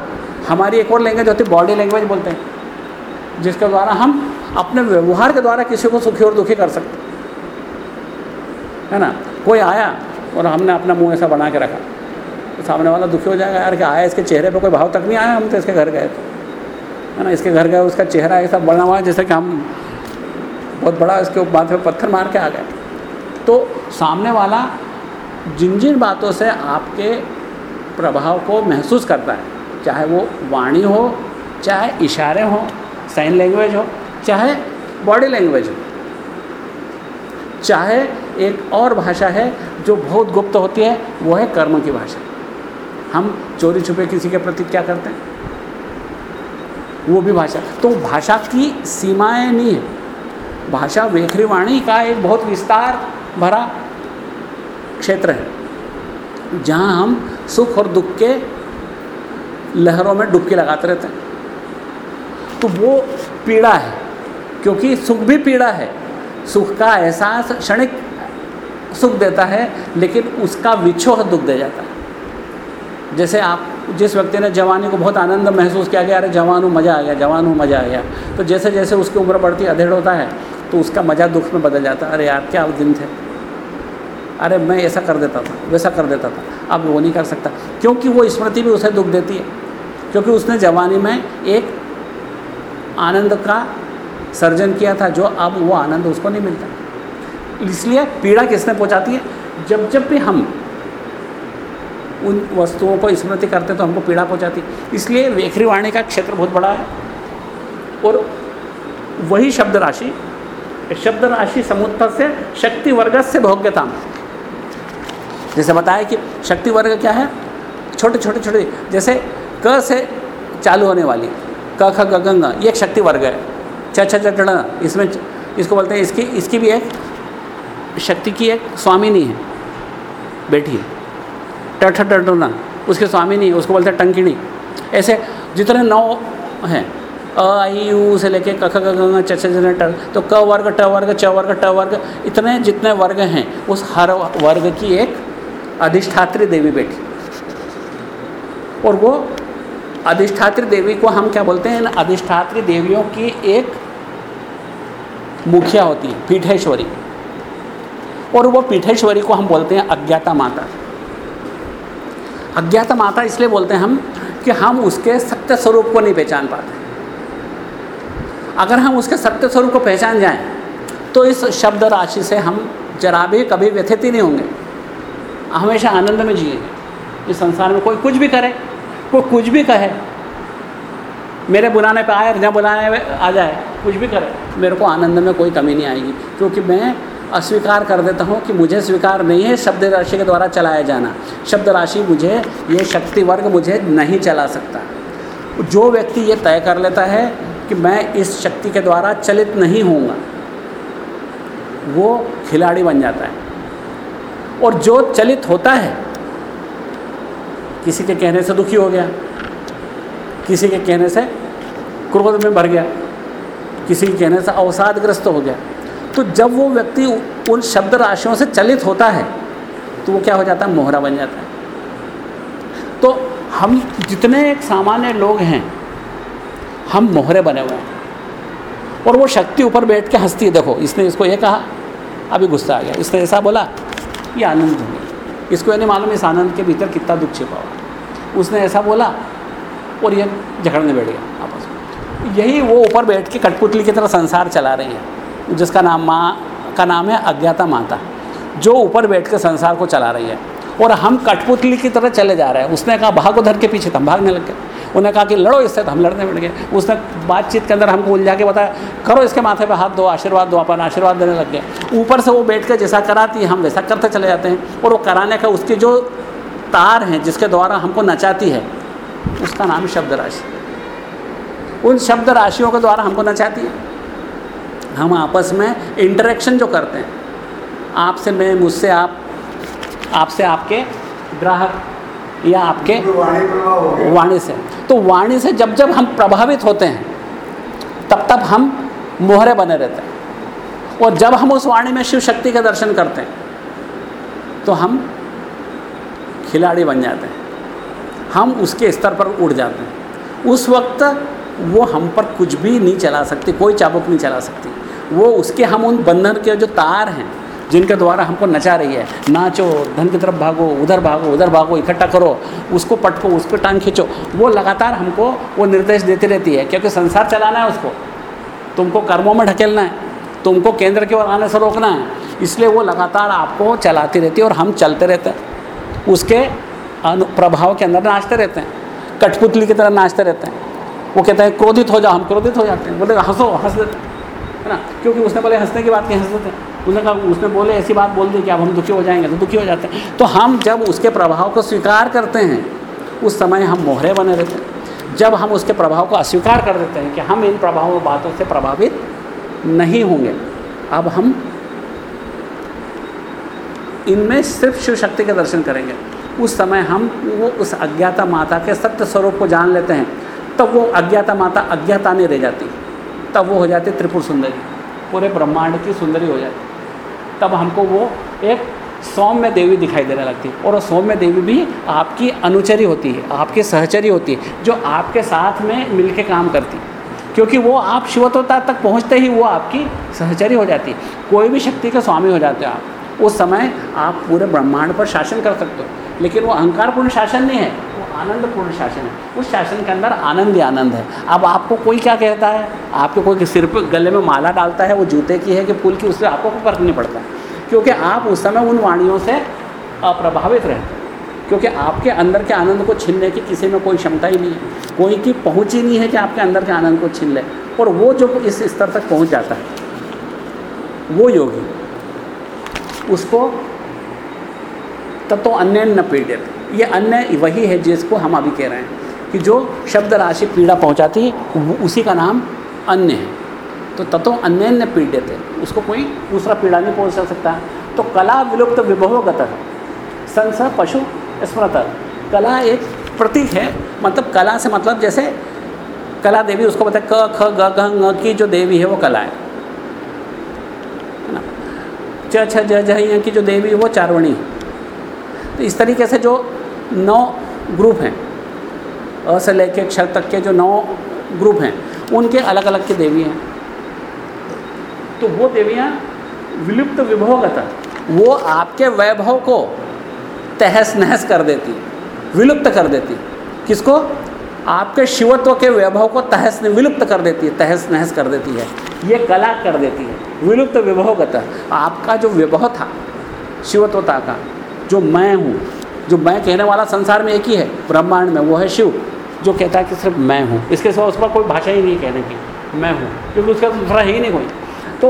हमारी एक और लैंग्वेज होती है बॉडी लैंग्वेज बोलते हैं, जिसके द्वारा हम अपने व्यवहार के द्वारा किसी को सुखी और दुखी कर सकते है। ना? कोई आया और हमने अपना मुँह ऐसा बना के रखा तो सामने वाला दुखी हो जाएगा यार क्या आया इसके चेहरे पे? कोई भाव तक नहीं आया, हम तो इसके घर गए थे। है ना? इसके घर गए, उसका चेहरा ऐसा बना हुआ जैसे कि हम बहुत बड़ा इसके माथे पे पत्थर मार के आ गए। तो सामने वाला जिन जिन बातों से आपके प्रभाव को महसूस करता है, चाहे वो वाणी हो, चाहे इशारे हो साइन लैंग्वेज हो, चाहे बॉडी लैंग्वेज हो, चाहे एक और भाषा है जो बहुत गुप्त होती है, वो है कर्म की भाषा। हम चोरी छुपे किसी के प्रति क्या करते हैं? वो भी भाषा। तो भाषा की सीमाएँ नहीं है। भाषा वेखरी वाणी का एक बहुत विस्तार भरा क्षेत्र है, जहाँ हम सुख और दुख के लहरों में डुबकी लगाते रहते हैं। तो वो पीड़ा है, क्योंकि सुख भी पीड़ा है। सुख का एहसास क्षणिक सुख देता है, लेकिन उसका विछोह दुख दे जाता है। जैसे आप, जिस व्यक्ति ने जवानी को बहुत आनंद महसूस किया गया अरे जवान हूँ, मज़ा आ गया, जवान हूँ, मज़ा आ गया। तो जैसे जैसे उसकी उम्र बढ़ती, अधेड़ होता है तो उसका मज़ा दुख में बदल जाता है। अरे यार, क्या दिन थे। अरे मैं ऐसा कर देता था, वैसा कर देता था। अब वो नहीं कर सकता, क्योंकि वो स्मृति भी उसे दुख देती है। क्योंकि उसने जवानी में एक आनंद का सर्जन किया था, जो अब वो आनंद उसको नहीं मिलता। इसलिए पीड़ा किसने पहुँचाती है? जब जब भी हम उन वस्तुओं को स्मृति करते तो हमको पीड़ा पहुंचाती इसलिए वेखरी वाणी का क्षेत्र बहुत बड़ा है। और वही शब्द राशि शब्द राशि समुत्तर से शक्ति वर्ग से भोग्यता जैसे बताया कि शक्ति वर्ग क्या है? छोटे छोटे छोटे, जैसे क से चालू होने वाली, क, ख, ग ये एक शक्ति वर्ग है। छ छ इसमें इसको बोलते हैं, इसकी इसकी भी एक शक्ति की एक स्वामिनी है बेटी टठ टटना उसके स्वामी नहीं उसको बोलते हैं टंकिणी। ऐसे जितने नौ हैं, अ, आई यू से लेके क, ख, ग च ट तो क वर्ग, ट वर्ग, च वर्ग, ट वर्ग, इतने जितने वर्ग हैं, उस हर वर्ग की एक अधिष्ठात्री देवी बैठी। और वो अधिष्ठात्री देवी को हम क्या बोलते हैं? अधिष्ठात्री देवियों की एक मुखिया होती है, पीठेश्वरी। और वो पीठेश्वरी को हम बोलते हैं अज्ञाता माता। अज्ञाता माता इसलिए बोलते हैं हम कि हम उसके सत्य स्वरूप को नहीं पहचान पाते। अगर हम उसके सत्य स्वरूप को पहचान जाएँ तो इस शब्द राशि से हम जरा भी कभी व्यथित ही नहीं होंगे। हमेशा आनंद में जिएँगे इस संसार में कोई कुछ भी करे कोई कुछ भी कहे। मेरे बुलाने पे आए, न बुलाने पे आ जाए, कुछ भी करे, मेरे को आनंद में कोई कमी नहीं आएगी। क्योंकि मैं अस्वीकार कर देता हूँ कि मुझे स्वीकार नहीं है शब्द राशि के द्वारा चलाया जाना। शब्द राशि मुझे, ये शक्ति वर्ग मुझे नहीं चला सकता। जो व्यक्ति ये तय कर लेता है कि मैं इस शक्ति के द्वारा चलित नहीं होऊँगा, वो खिलाड़ी बन जाता है। और जो चलित होता है, किसी के कहने से दुखी हो गया, किसी के कहने से क्रोध में भर गया, किसी के कहने से अवसादग्रस्त हो गया। तो जब वो व्यक्ति उन शब्द राशियों से चलित होता है तो वो क्या हो जाता है? मोहरा बन जाता है। तो हम जितने एक सामान्य लोग हैं, हम मोहरे बने हुए हैं। और वो शक्ति ऊपर बैठ के हंसती है, देखो, इसने इसको ये कहा, अभी गुस्सा आ गया। इसने ऐसा बोला ये आनंद गया। इसको ये नहीं मालूम इस आनंद के भीतर कितना दुख छिपा हुआ उसने ऐसा बोला और ये झगड़ने बैठ गया आपस में। यही वो ऊपर बैठ के कठपुतली की तरह संसार चला रही है, जिसका नाम माँ, का नाम है अज्ञाता माता, जो ऊपर बैठ के संसार को चला रही है। और हम कठपुतली की तरह चले जा रहे हैं। उसने कहा, भागो धर के पीछे। तो हम भागने लग गए। उन्होंने कहा कि लड़ो इससे तो हम लड़ने बैठ गए उसने बातचीत के अंदर हमको उलझा के बताया करो इसके माथे पर हाथ दो आशीर्वाद दो अपन आशीर्वाद देने लग गए। ऊपर से वो बैठ कर जैसा कराती है हम वैसा करते चले जाते हैं। और वो कराने का उसके जो तार हैं जिसके द्वारा हमको नचाती है उसका नाम शब्द राशि। उन शब्द राशियों के द्वारा हमको नचाती है। हम आपस में इंटरेक्शन जो करते हैं आपसे मैं मुझसे आप आपसे आपके ग्राहक या आपके वाणी से। तो वाणी से जब जब हम प्रभावित होते हैं, तब तब हम मोहरे बने रहते हैं। और जब हम उस वाणी में शिव शक्ति का दर्शन करते हैं तो हम खिलाड़ी बन जाते हैं। हम उसके स्तर पर उड़ जाते हैं। उस वक्त वो हम पर कुछ भी नहीं चला सकती, कोई चाबुक नहीं चला सकती। वो उसके हम उन बंधन के जो तार हैं जिनके द्वारा हमको नचा रही है। नाचो, धन की तरफ़ भागो, उधर भागो उधर भागो, इकट्ठा करो, उसको पटको, उसको टांग खींचो। वो लगातार हमको वो निर्देश देती रहती है, क्योंकि संसार चलाना है उसको। तुमको कर्मों में ढकेलना है, तुमको केंद्र की ओर आने से रोकना है। इसलिए वो लगातार आपको चलाती रहती है और हम चलते रहते हैं। उसके प्रभाव के अंदर नाचते रहते हैं। कठपुतली की तरह नाचते रहते हैं। वो कहते हैं, क्रोधित हो जाओ, हम क्रोधित हो जाते हैं। बोले, हंसो, हंस देते है ना? क्योंकि उसने बोले, हंसने की बात नहीं, हंस देते उसने कहा, उसने बोले, ऐसी बात बोल दी, कि अब हम दुखी हो जाएँगे तो दुखी हो जाते हैं। तो हम जब उसके प्रभाव को स्वीकार करते हैं, उस समय हम मोहरे बने रहते हैं। जब हम उसके प्रभाव को अस्वीकार कर देते हैं कि हम इन प्रभावों, बातों से प्रभावित नहीं होंगे, अब हम इनमें सिर्फ़ शिव शक्ति के दर्शन करेंगे। उस समय हम वो उस अज्ञाता माता के सत्य स्वरूप को जान लेते हैं, तब तो वो अज्ञाता माता अज्ञाता नहीं रह जाती। तब वो हो जाती त्रिपुर सुंदरी। पूरे ब्रह्मांड की सुंदरी हो जाती। तब हमको वो एक सौम्य देवी दिखाई देने लगती। और वो सौम्य देवी भी आपकी अनुचरी होती है, आपकी सहचरी होती है, जो आपके साथ में मिल के काम करती। क्योंकि वो आप शिवत्वता तक पहुँचते ही वो आपकी सहचरी हो जाती। है कोई भी शक्ति के स्वामी हो जाते हो आप। उस समय आप पूरे ब्रह्मांड पर शासन कर सकते हो। लेकिन वो अहंकारपूर्ण शासन नहीं है। आनंदपूर्ण शासन है। उस शासन के अंदर आनंद ही आनंद है। अब आपको कोई क्या कहता है? आपके कोई सिर पर गले में माला डालता है, वो जूते की है कि फूल की, उससे आपको कोई फ़र्क नहीं पड़ता। क्योंकि आप उस समय उन वाणियों से अप्रभावित रहते क्योंकि आपके अंदर के आनंद को छीनने की किसी में कोई क्षमता ही नहीं है। कोई की पहुँच ही नहीं है कि आपके अंदर के आनंद को छीन ले। और वो जो इस स्तर तक पहुँच जाता है, वो योगी, उसको तब तो अन्य न पीड़ित। ये अन्य वही है जिसको हम अभी कह रहे हैं कि जो शब्द राशि पीड़ा पहुंचाती है उसी का नाम अन्य है। तो तत्व अन्य अन्य पीड़ित है। उसको कोई दूसरा पीड़ा नहीं पहुँचा सकता। तो कला विलुप्त विभवगत संस पशु स्मृत। कला एक प्रतीक है। मतलब कला से मतलब जैसे कला देवी, उसको बताए क, ख, ग की जो देवी है, वो कला है। ना? च, छ, ज की जो देवी है, वो चारवणी तो इस तरीके से जो नौ ग्रुप हैं। अ से लेके क्षर तक के जो नौ ग्रुप हैं, उनके अलग अलग के देवी हैं। तो वो देवियाँ विलुप्त विभवगत वो आपके वैभव को तहस नहस कर देती विलुप्त कर देती किसको? आपके शिवत्व के वैभव को तहस, विलुप्त कर देती है तहस नहस कर देती है। ये कला कर देती है, विलुप्त विभवगत आपका जो विभव था, शिवत्वता का, जो मैं हूँ जो मैं कहने वाला संसार में एक ही है, ब्रह्मांड में, वो है शिव, जो कहता है कि सिर्फ़ मैं हूँ। इसके सिवा उस पर कोई भाषा ही नहीं कहने की, मैं हूँ, क्योंकि उसका दूसरा ही नहीं कोई। तो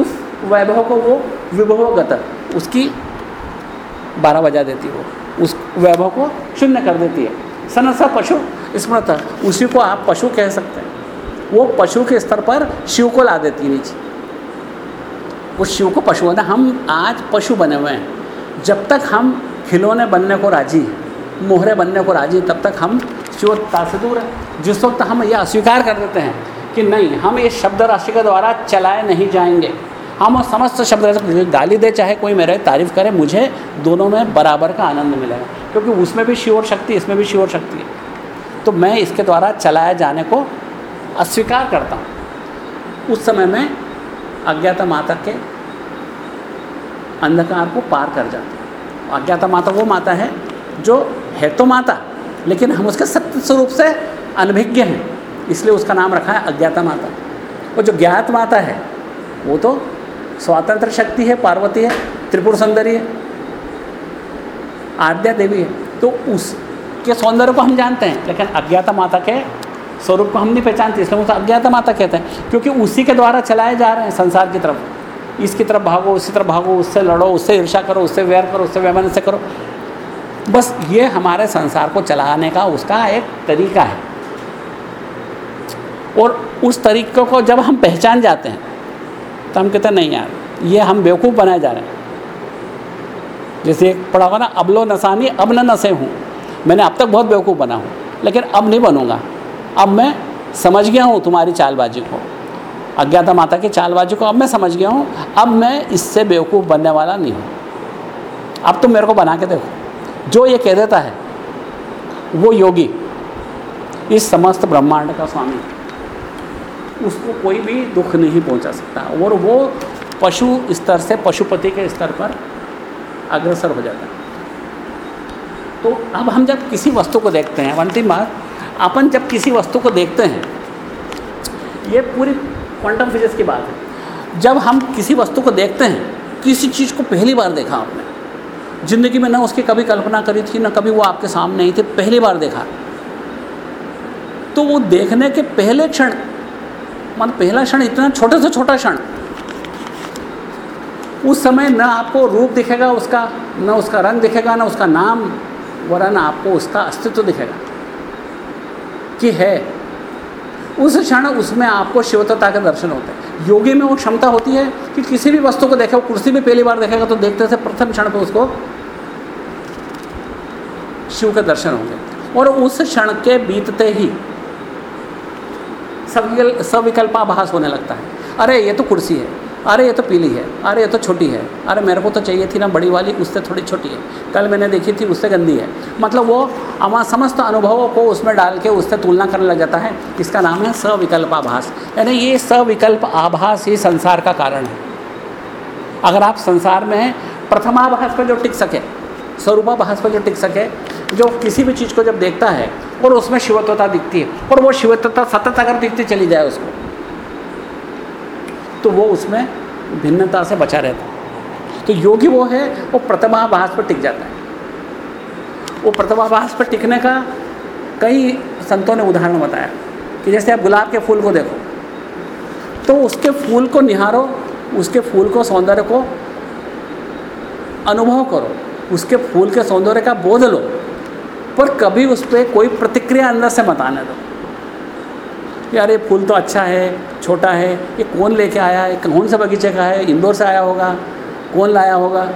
उस वैभव को वो विभवगत, उसकी बारह बजा देती वो, उस वैभव को शून्य कर देती है। सनसा पशु, स्मृत उसी को आप पशु कह सकते हैं। वो पशु के स्तर पर शिव को ला देती नीचे। उस शिव को पशु बना हम आज पशु बने हुए हैं। जब तक हम खिलौने बनने को राज़ी, मोहरे बनने को राज़ी, तब तक हम शिवता से दूर हैं। जिस वक्त हम यह अस्वीकार कर देते हैं कि नहीं, हम इस शब्द राशि के द्वारा चलाए नहीं जाएँगे। हम समस्त शब्द गाली दे, चाहे कोई मेरे तारीफ़ करे, मुझे दोनों में बराबर का आनंद मिलेगा क्योंकि उसमें भी शिवर शक्ति, इसमें भी शिवर शक्ति है। तो मैं इसके द्वारा चलाए जाने को अस्वीकार करता हूँ। उस समय में अज्ञाता माता के अंधकार को पार कर जाता हूँ। अज्ञाता माता वो माता है जो है तो माता, लेकिन हम उसके सत्य स्वरूप से अनभिज्ञ हैं, इसलिए उसका नाम रखा है अज्ञाता माता। और जो ज्ञात माता है, वो तो स्वतंत्र शक्ति है, पार्वती है, त्रिपुर सुंदरी है, आद्या देवी है। तो उसके सौंदर्य को हम जानते हैं, लेकिन अज्ञाता माता के स्वरूप को हम नहीं पहचानते, इसलिए उसे अज्ञाता माता कहते हैं, क्योंकि उसी के द्वारा चलाए जा रहे हैं संसार की तरफ़। इसकी तरफ़ भागो, उसी तरफ़ भागो, उससे लड़ो, उससे ईर्षा करो, उससे वैर करो, उससे वैमन से करो। बस ये हमारे संसार को चलाने का उसका एक तरीका है। और उस तरीक़े को जब हम पहचान जाते हैं तो हम कहते नहीं यार, ये हम बेवकूफ़ बनाए जा रहे हैं। जैसे एक पढ़ा हुआ ना अबलो नसानी अब न नसे हूँ। मैंने अब तक बहुत बेवकूफ़ बना हूँ, लेकिन अब नहीं बनूँगा। अब मैं समझ गया हूँ तुम्हारी चालबाजी को। अज्ञाता माता के चालबाजी को अब मैं समझ गया हूँ, अब मैं इससे बेवकूफ़ बनने वाला नहीं हूँ। अब तुम मेरे को बना के देखो। जो ये कह देता है, वो योगी, इस समस्त ब्रह्मांड का स्वामी, उसको कोई भी दुख नहीं पहुँचा सकता। और वो पशु स्तर से पशुपति के स्तर पर अग्रसर हो जाता है। तो अब हम जब किसी वस्तु को देखते हैं, अंतिम बात, अपन जब किसी वस्तु को देखते हैं, ये पूरी क्वांटम फिजिक्स की बात है। जब हम किसी वस्तु को देखते हैं, किसी चीज़ को पहली बार देखा आपने, ज़िंदगी में ना उसकी कभी कल्पना करी थी, ना कभी वो आपके सामने आई थी, पहली बार देखा। तो वो देखने के पहले क्षण, मान पहला क्षण इतना छोटे से छोटा क्षण, उस समय न आपको रूप दिखेगा उसका, न उसका रंग दिखेगा, ना उसका नाम, वरन आपको उसका अस्तित्व दिखेगा। कि है उस क्षण उसमें आपको शिवत्ता का दर्शन होता है। योगी में वो क्षमता होती है कि किसी भी वस्तु को देखे, वो कुर्सी भी पहली बार देखेगा तो देखते से प्रथम क्षण पर उसको शिव के दर्शन होंगे। और उस क्षण के बीतते ही सविकल्पाभास होने लगता है। अरे, ये तो कुर्सी है। अरे, ये तो पीली है। अरे, ये तो छोटी है। अरे, मेरे को तो चाहिए थी ना बड़ी वाली, उससे थोड़ी छोटी है। कल मैंने देखी थी, उससे गंदी है। मतलब वो हमारा समस्त अनुभवों को उसमें डाल के उससे तुलना करने लग जाता है। इसका नाम है सविकल्प आभास यानी ये सविकल्प आभास ही संसार का कारण है। अगर आप संसार में प्रथमाभास पर जो टिक सके, स्वरूपाभास पर जो टिक सके, जो किसी भी चीज़ को जब देखता है, और उसमें शिवत्वता दिखती है, और वो शिवत्वता सतत अगर दिखती चली जाए उसको तो वो उसमें भिन्नता से बचा रहता है। तो योगी वो है, वो प्रथमाभास पर टिक जाता है। वो प्रथमाभास पर टिकने का कई संतों ने उदाहरण बताया कि जैसे आप गुलाब के फूल को देखो तो उसके फूल को निहारो, उसके फूल को सौंदर्य को अनुभव करो, उसके फूल के सौंदर्य का बोध लो, पर कभी उस पर कोई प्रतिक्रिया अंदर से मत आने दो। यार ये फूल तो अच्छा है, छोटा है, ये कौन लेके आया है, कौन सा बगीचे का है, इंदौर से आया होगा, कौन लाया होगा,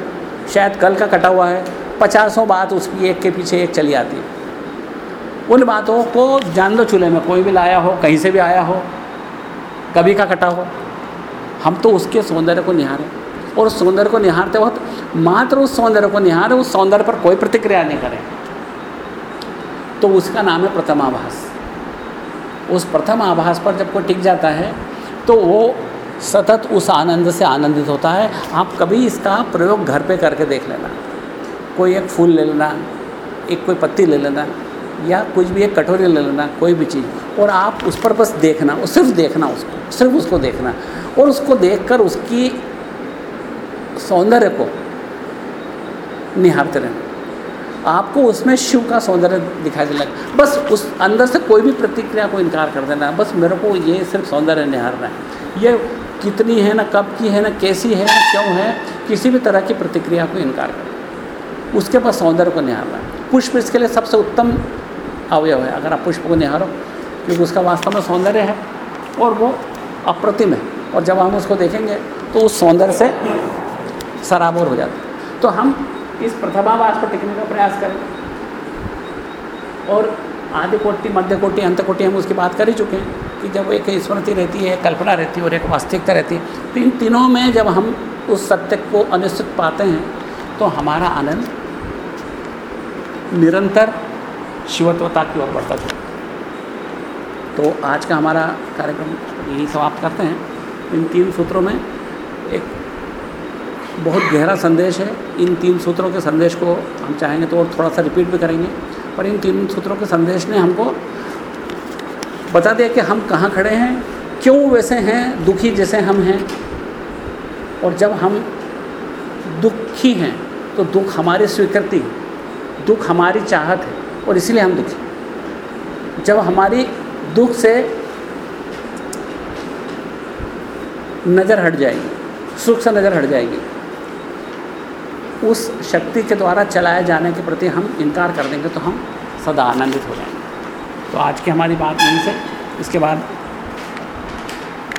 शायद कल का कटा हुआ है, पचासों बात उसकी एक के पीछे एक चली आती। उन बातों को जान दो चूल्हे में, कोई भी लाया हो, कहीं से भी आया हो, कभी का कटा हो, हम तो उसके सौंदर्य को निहारें। और उस सौंदर्य को निहारते वक्त मात्र उस सौंदर्य को निहारें, उस सौंदर्य पर कोई प्रतिक्रिया नहीं करें। तो उसका नाम है प्रथम आभास उस प्रथम आभास पर जब कोई टिक जाता है तो वो सतत उस आनंद से आनंदित होता है। आप कभी इसका प्रयोग घर पे करके देख लेना। कोई एक फूल ले लेना, एक कोई पत्ती ले लेना, या कुछ भी एक कटोरी ले लेना, कोई भी चीज़। और आप उस पर बस देखना सिर्फ़ देखना उसको, सिर्फ़ उसको देखना। और उसको देखकर उसकी सौंदर्य को निहारते रहना। आपको उसमें शिव का सौंदर्य दिखाई देने बस उस अंदर से कोई भी प्रतिक्रिया को इनकार कर देना, बस मेरे को ये सिर्फ़ सौंदर्य निहारना है। ये कितनी है ना, कब की है ना, कैसी है ना, क्यों है, किसी भी तरह की प्रतिक्रिया को इनकार कर उसके पास सौंदर्य को निहारना पुष्प इसके लिए सबसे उत्तम अवयव है, अगर आप पुष्प को निहारो, क्योंकि उसका वास्तव में सौंदर्य है और वो अप्रतिम है। और जब हम उसको देखेंगे तो उस सौंदर्य से सराबोर हो जाता तो हम इस प्रथमावास पर टिकने का प्रयास करें। और आधि कोटि, मध्य कोटि, अंत कोटि हम उसकी बात कर ही चुके हैं कि जब एक स्मृति रहती है कल्पना रहती है और एक वास्तविकता रहती है तो इन तीनों में जब हम उस सत्य को अनिश्चित पाते हैं तो हमारा आनंद निरंतर शिवत्वता की ओर बढ़ता चलता तो आज का हमारा कार्यक्रम यही समाप्त करते हैं। इन तीन सूत्रों में एक बहुत गहरा संदेश है। इन तीन सूत्रों के संदेश को हम चाहेंगे तो और थोड़ा सा रिपीट भी करेंगे। पर इन तीन सूत्रों के संदेश ने हमको बता दिया कि हम कहाँ खड़े हैं, क्यों वैसे हैं, दुखी जैसे हम हैं। और जब हम दुखी हैं तो दुख हमारी स्वीकृति दुख हमारी चाहत है, और इसीलिए हम दुखी जब हमारी दुख से नज़र हट जाएगी, सुख से नज़र हट जाएगी उस शक्ति के द्वारा चलाए जाने के प्रति हम इनकार कर देंगे तो हम सदा आनंदित हो जाएँगे। तो आज की हमारी बात यहीं से, इसके बाद